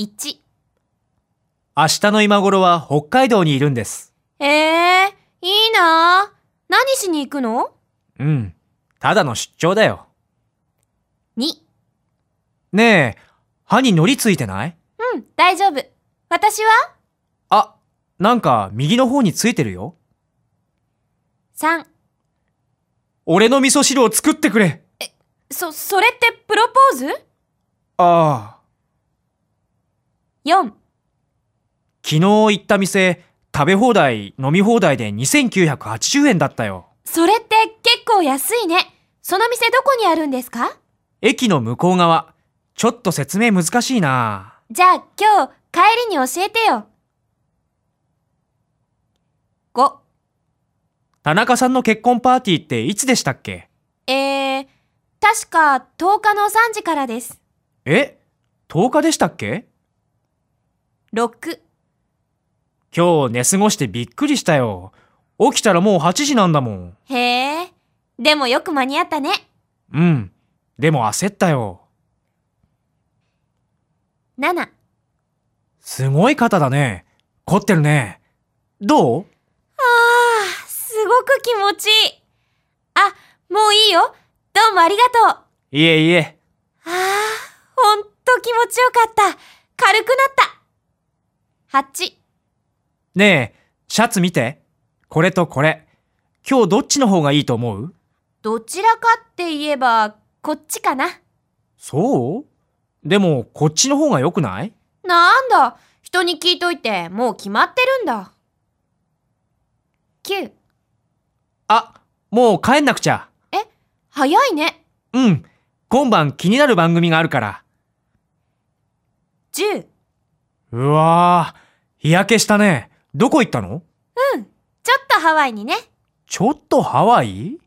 1。明日の今頃は北海道にいるんです。ええいいな何しに行くの？うん。ただの出張だよ。?2。ねえ、歯に糊ついてない？うん、大丈夫。私は？あ、なんか右の方についてるよ。?3。俺の味噌汁を作ってくれそ、それってプロポーズ？ああ。?4。昨日行った店、食べ放題、飲み放題で2980円だったよ。それって結構安いね。その店どこにあるんですか？駅の向こう側。ちょっと説明難しいな。じゃあ今日帰りに教えてよ。5。田中さんの結婚パーティーっていつでしたっけ？えー、確か10日の3時からです。え ?10 日でしたっけ？6。今日寝過ごしてびっくりしたよ。起きたらもう8時なんだもん。へえ。でもよく間に合ったね。うん。でも焦ったよ。7。すごい肩だね。凝ってるね。どう？ああ、すごく気持ちいい。あ、もういいよ。どうもありがとう。いえいえ。ああ、ほんと気持ちよかった。軽くなった。8。ねえ、シャツ見て。これとこれ。今日どっちの方がいいと思う？どちらかって言えば、こっちかな。そう？でも、こっちの方が良くない？なんだ、人に聞いといて、もう決まってるんだ。9。あ、もう帰んなくちゃ。え、早いね。うん。今晩気になる番組があるから。10。うわぁ、日焼けしたね。どこ行ったの？ちょっとハワイにね。ちょっとハワイ？